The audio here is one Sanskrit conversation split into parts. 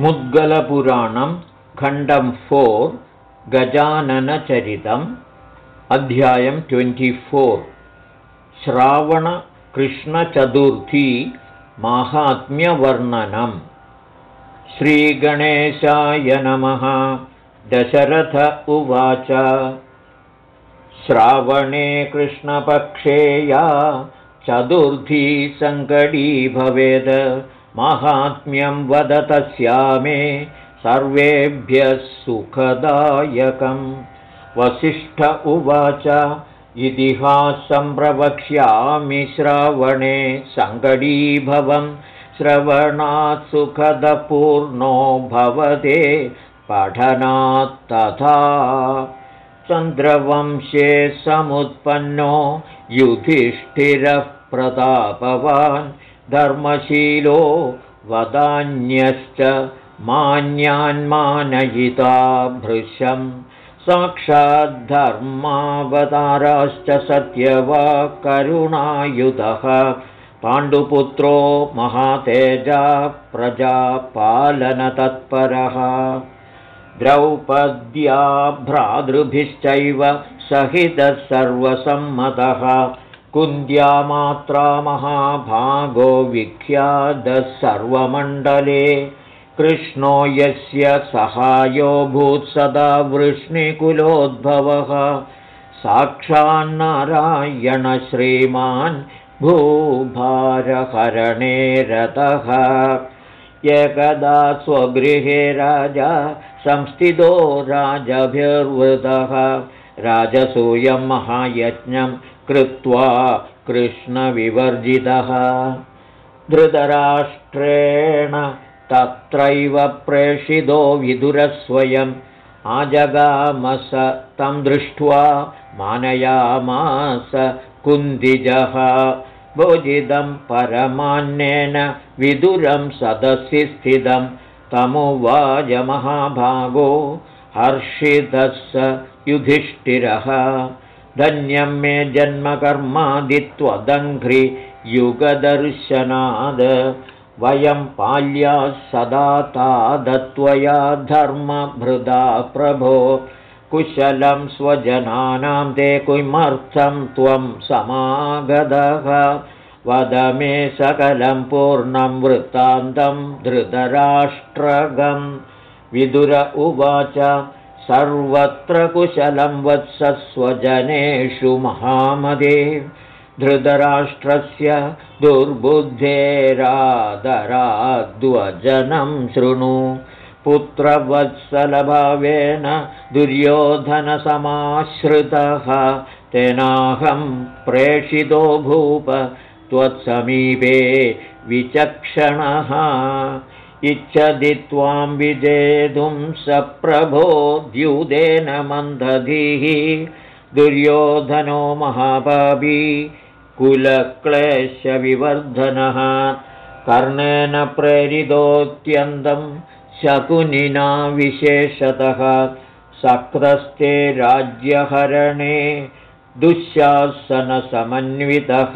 मुद्गलपुराणं खण्डं फोर् गजाननचरितम् अध्यायं ट्वेण्टिफोर्। श्रावणकृष्णचतुर्थी माहात्म्यवर्णनम्। श्रीगणेशाय नमः दशरथ उवाच। श्रावणे कृष्णपक्षे या चतुर्थी सङ्कटी भवेद् माहात्म्यं वद तस्यामे सर्वेभ्यः सुखदायकम्। वसिष्ठ उवाच इतिहासं प्रवक्ष्यामि श्रावणे सङ्गडीभवं। श्रवणात् सुखदपूर्णो भवते पठनात्तथा चन्द्रवंशे समुत्पन्नो युधिष्ठिरः प्रतापवान् धर्मशीलो वदान्यश्च मान्यान्मानयिता भृशं। साक्षाद्धर्मावताराश्च सत्यवा करुणायुधः। पाण्डुपुत्रो महातेजा प्रजापालनतत्परः। द्रौपद्या भ्रातृभिश्चैव सहितः सर्वसम्मतः कुन्द्या मात्रा महाभागो विख्यातः सर्वमण्डले। कृष्णो यस्य सहायो भूत्सदा वृष्णिकुलोद्भवः। साक्षान्नारायणश्रीमान् भूभारहरणे रतः। एकदा स्वगृहे राजा संस्थितो राजभिर्वृतः। राजसूयं महायज्ञं कृत्वा कृष्णविवर्जितः। धृतराष्ट्रेण तत्रैव प्रेषितो विदुरस्वयम् आजगामस तं दृष्ट्वा मानयामास कुन्दिजः भोजितं परमान्येन विदुरं सदसि स्थितं। तमुवाजमहाभागो हर्षितः स युधिष्ठिरः धन्यं मे जन्मकर्मादित्वदङ्घ्रि युगदर्शनाद। वयं पाल्या सदा तादत्वया धर्मभृदा प्रभो। कुशलं स्वजनानां ते किमर्थं त्वं समागतः। वद मे सकलं पूर्णं वृत्तान्तं धृतराष्ट्रगं। विदुर उवाच सर्वत्र कुशलं वत्सस्वजनेषु महामदे धृतराष्ट्रस्य दुर्बुद्धेरादराद्वजनं शृणु। पुत्रवत्सलभावेन दुर्योधनसमाश्रितः। तेनाहं प्रेषितो भूप त्वत्समीपे विचक्षणः इच्छति त्वां विजेतुं सप्रभो द्युदेन मन्दधिः दुर्योधनो महाभावी कुलक्लेशविवर्धनः। कर्णेन प्रेरितोऽत्यन्तं शकुनिना विशेषतः। सक्रस्ते राज्यहरणे दुःशासनसमन्वितः।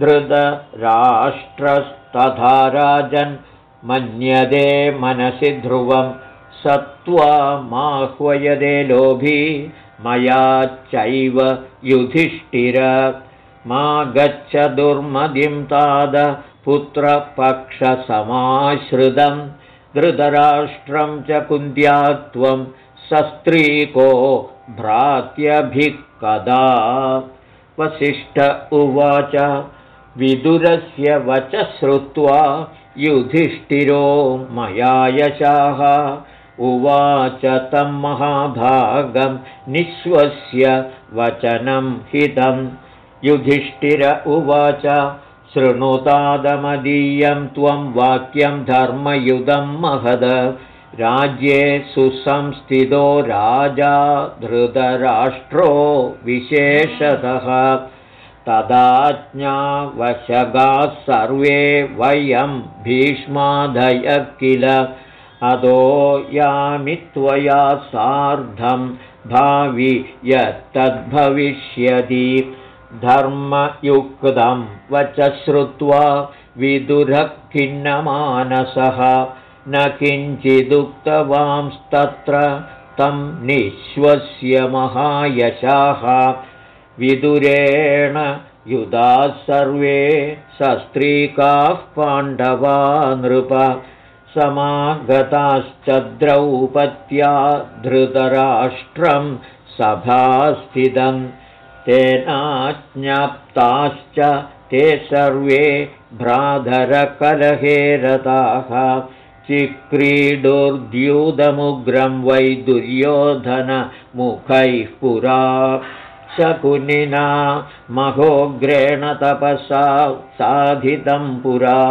धृतराष्ट्रस्तथा राजन् मन्यदे मनसि ध्रुवं सत्त्वा माह्वयदे लोभी मया चैव युधिष्ठिर। मा गच्छ दुर्मदिं ताद पुत्रपक्षसमाश्रितं धृतराष्ट्रं च कुन्द्यात्वं सस्त्रीको भ्रात्यभिः कदा वसिष्ठ उवाच विदुरस्य वच श्रुत्वा युधिष्ठिरो मया यशाः। उवाच तं महाभागं निःश्वस्य वचनं हितं युधिष्ठिर उवाच शृणुतादमदीयं त्वं वाक्यं धर्मयुधं महद। राज्ये सुसंस्थितो राजा धृतराष्ट्रो विशेषतः तदाज्ञावशगाः सर्वे वयं भीष्मादय किल? अदो यामि त्वया सार्धं भावि यत्तद्भविष्यति। धर्मयुक्तं वच श्रुत्वा विदुरः खिन्नमानसः न किञ्चिदुक्तवांस्तत्र तं निःश्वस्य महायशाः विदुरेण युधाः सर्वे सस्त्रीकाः पाण्डवा नृप समागताश्च द्रौपत्या धृतराष्ट्रं सभास्थितं। तेनाज्ञप्ताश्च ते सर्वे भ्राधरकलहे रताः चिक्रीडुर्द्यूतमुग्रं वै दुर्योधनमुखैः पुरा शकुनिना महोग्रेण तपसा साधितं पुरा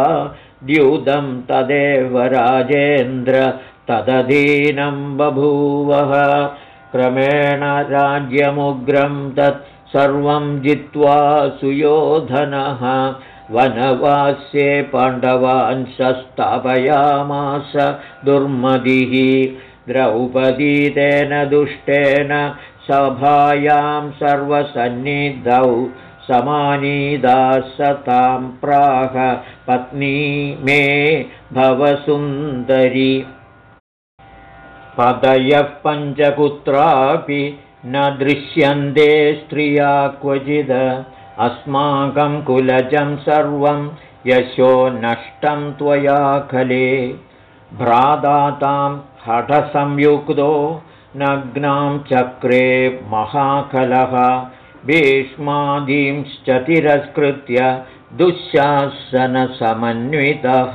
द्यूतं तदेव राजेन्द्र तदधीनं बभूवः क्रमेण राज्यमुग्रं तत् सर्वं जित्वा सुयोधनः वनवास्ये पाण्डवान् सस्थापयामास दुर्मदिः द्रौपदीतेन दुष्टेन सभायां सर्वसन्निधौ समानीदा सतां प्राह पत्नी मे भवसुन्दरी। पदयः पञ्चपुत्रापि न दृश्यन्ते स्त्रिया क्वचिद। अस्माकं कुलजं सर्वं यशो नष्टं त्वया खले। भ्रादातां हठसंयुक्तो नग्नां चक्रे महाकलः भीष्मादींश्च तिरस्कृत्य दुःशासनसमन्वितः।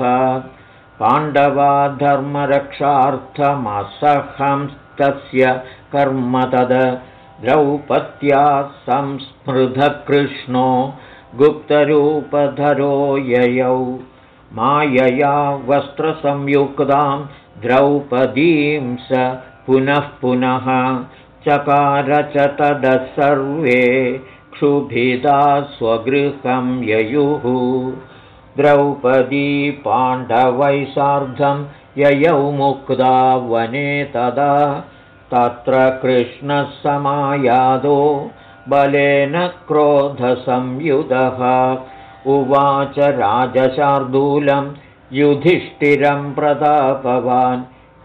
पाण्डवा धर्मरक्षार्थमसहंस्तस्य कर्म तद। द्रौपत्या संस्मृतकृष्णो गुप्तरूपधरो ययौ। मायया वस्त्रसंयुक्तां द्रौपदीं स पुनः पुनः चकार च तदः सर्वे क्षुभिदा स्वगृहं ययुः। द्रौपदी पाण्डवै सार्धं ययौ मुक्ता वने तदा। तत्र कृष्णः समायादो बलेन क्रोधसंयुधः। उवाच राजशार्दूलं युधिष्ठिरं प्रतापवान्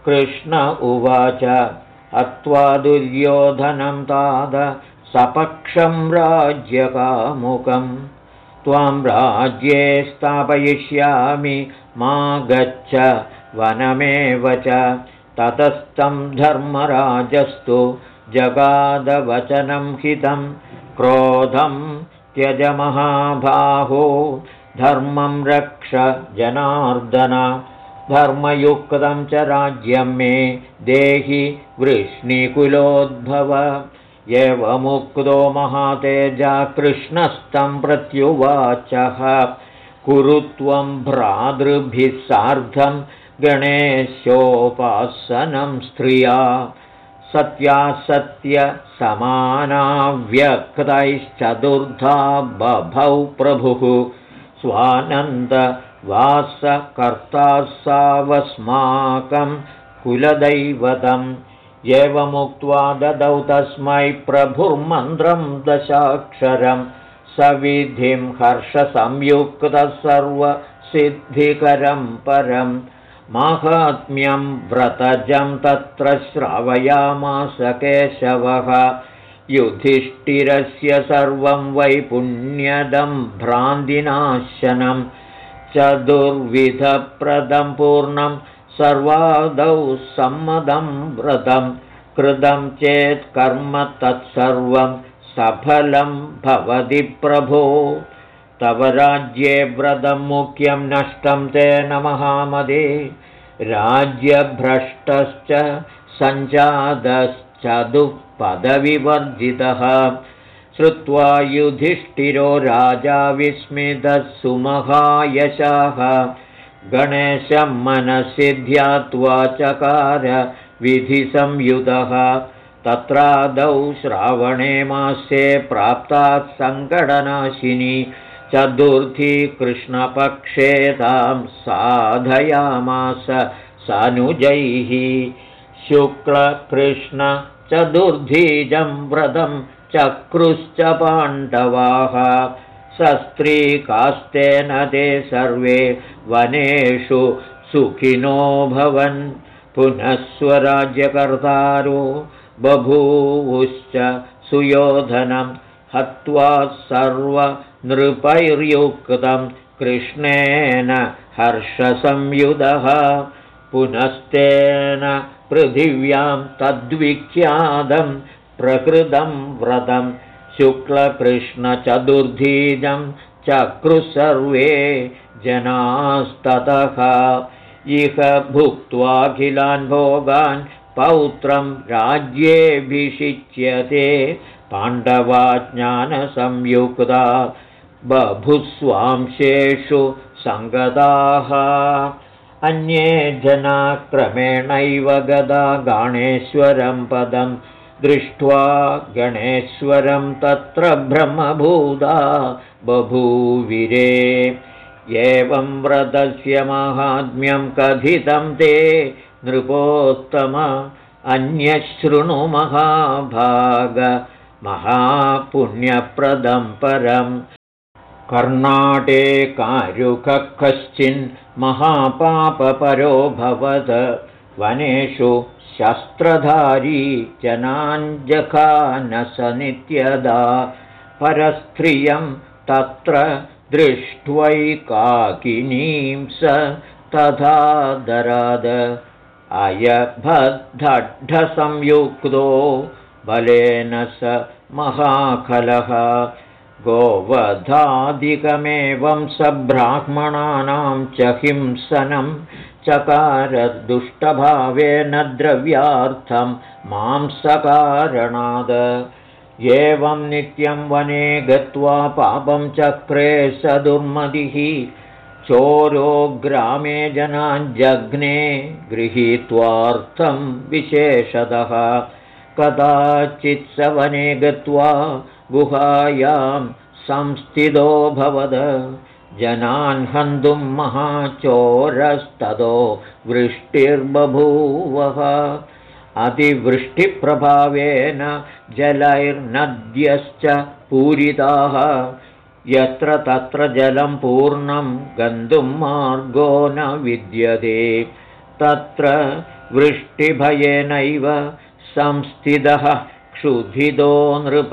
कृष्ण उवाच अत्वा दुर्योधनं ताद सपक्षं राज्यकामुकं। त्वां राज्ये स्थापयिष्यामि मा गच्छ वनमेव च। ततस्तं धर्मराजस्तु जगादवचनं हितं क्रोधं त्यजमहाबाहो। धर्मं रक्ष जनार्दन धर्मयुक्तं च राज्यं मे देहि वृष्णिकुलोद्भव। एवमुक्तो महातेजा कृष्णस्तं प्रत्युवाचः। कुरु त्वं भ्रातृभिः सार्धं गणेशोपासनं स्त्रिया। सत्यासत्यसमानाव्यक्तैश्चतुर्धा बभौ प्रभुः स्वानन्दवासकर्ता सावस्माकं कुलदैवतम् एवमुक्त्वा ददौ तस्मै प्रभुर्मन्त्रं दशाक्षरं सविधिं हर्षसंयुक्तः सर्वसिद्धिकरं परम् माहात्म्यं व्रतजं तत्र श्रावयामास केशवः युधिष्ठिरस्य सर्वं वैपुण्यदं भ्रान्तिनाशनं चतुर्विधप्रदं पूर्णं सर्वादौ सम्मदं व्रतं कृतं चेत् कर्म तत्सर्वं सफलं भवति प्रभो। तव राज्ये व्रतं मुख्यं नष्टं तेन महामदे। राज्यभ्रष्टश्च सञ्जातश्चदुःपदविवर्जितः श्रुत्वा युधिष्ठिरो राजा विस्मितः सुमहायशाः। गणेशं मनसि ध्यात्वा चकार विधिसंयुतः तत्रादौ श्रावणे मासे प्राप्तात् सङ्कटनाशिनी। चतुर्थी कृष्णपक्षे तां साधयामास सानुजैः। शुक्लकृष्णचतुर्धीजं व्रतं चक्रुश्च पाण्डवाः शस्त्रीकास्तेन ते सर्वे वनेषु सुखिनो भवन्। पुनः स्वराज्यकर्तारो बभूवुश्च सुयोधनं हत्वा सर्वनृपैर्युक्तं कृष्णेन हर्षसंयुधः। पुनस्तेन पृथिव्यां तद्विख्यातं प्रकृतं व्रतं शुक्लकृष्णचतुर्धीजं चक्रुसर्वे जनास्ततः। इह भुक्त्वाखिलान् भोगान् पौत्रं राज्येऽभिषिच्यते। पाण्डवा ज्ञानसंयुक्ता बभुस्वांशेषु सङ्गताः। अन्ये जनाक्रमेणैव गदा गणेश्वरं पदं दृष्ट्वा गणेश्वरं तत्र ब्रह्मभूता बभूविरे। एवं व्रतस्य माहात्म्यं कथितं ते नृपोत्तम अन्यशृणु महाभाग महापुण्यप्रदं परम् कर्णाटे कारुकः कश्चिन्महापापपरो भवद वनेषु शस्त्रधारी जनाञ्जखान स नित्यदा परस्त्रियं तत्र दृष्ट्वैकाकिनीं स तथा दराद। अयभद्धसंयुक्तो बलेन स महाखलः। गोवधादिकमेवं स ब्राह्मणानां च हिंसनं चकारदुष्टभावेन द्रव्यार्थं मांसकारणाद। एवं नित्यं वने गत्वा पापं चक्रे स दुर्मदिः चोरो ग्रामे जनाञ्जघ्ने गृहीत्वार्थं विशेषतः। कदाचित् स वने गत्वा गुहायां संस्थितोऽभवद जनान् हन्तुं महाचोरस्ततो वृष्टिर्बभूवः। अतिवृष्टिप्रभावेन जलैर्नद्यश्च पूरिताः। यत्र तत्र जलं पूर्णं गन्तुं मार्गो न विद्यते। तत्र वृष्टिभयेनैव संस्थितः क्षुधितो नृप।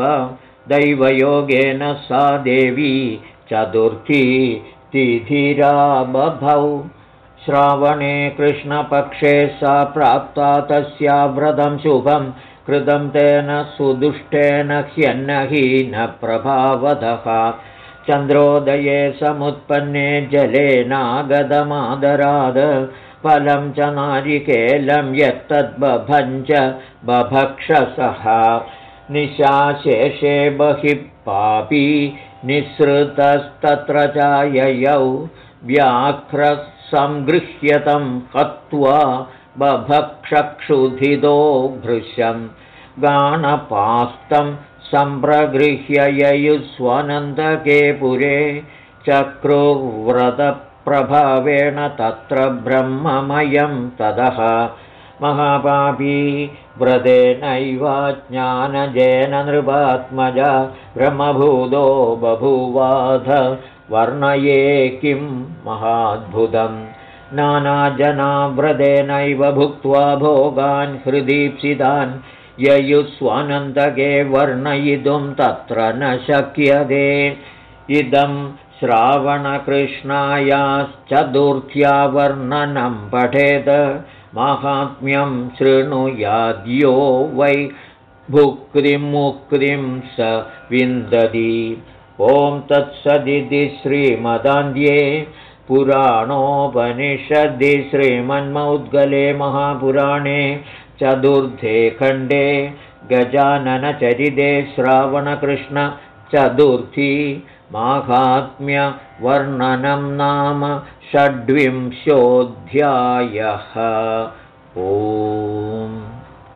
दैवयोगेन सा देवी चतुर्थी तिथिरा बभौ श्रावणे कृष्णपक्षे सा प्राप्ता तस्या व्रतं शुभं कृतं तेन सुदुष्टेन ह्यन्नहीनप्रभावतः चन्द्रोदये समुत्पन्ने जलेनागतमादराद फलं च नारिकेलं यत्तद्बभञ्च बभक्षसः। निशाशेषे बहिः पापी निःसृतस्तत्र चाययौ व्याघ्रसंगृह्यतं हत्वा बभक्षक्षुधितो भृशं गाणपास्तं सम्प्रगृह्य ययुस्वनन्दके पुरे चक्रुव्रतप्रभावेण तत्र ब्रह्ममयं तदः महापापी व्रतेनैव ज्ञानजेन नृपात्मज ब्रह्मभूतो बभूवाध वर्णये किं महाद्भुतं नानाजनाव्रतेनैव भुक्त्वा भोगान् हृदीप्सितान् ययुस्वानन्दके वर्णयितुं तत्र न शक्यते। इदं श्रावणकृष्णायाश्चतुर्थ्या वर्णनं पठेत् माहात्म्यं शृणुयाद्यो वै भुक्तिमुक्तिं स विन्दति। ॐ तत्सदिति श्रीमदान्ध्ये पुराणोपनिषदि श्रीमन्मौद्गले महापुराणे चतुर्थे खण्डे गजाननचरिते श्रावणकृष्णचतुर्थी माहात्म्यवर्णनं नाम षड्विंशोऽध्यायः। ओ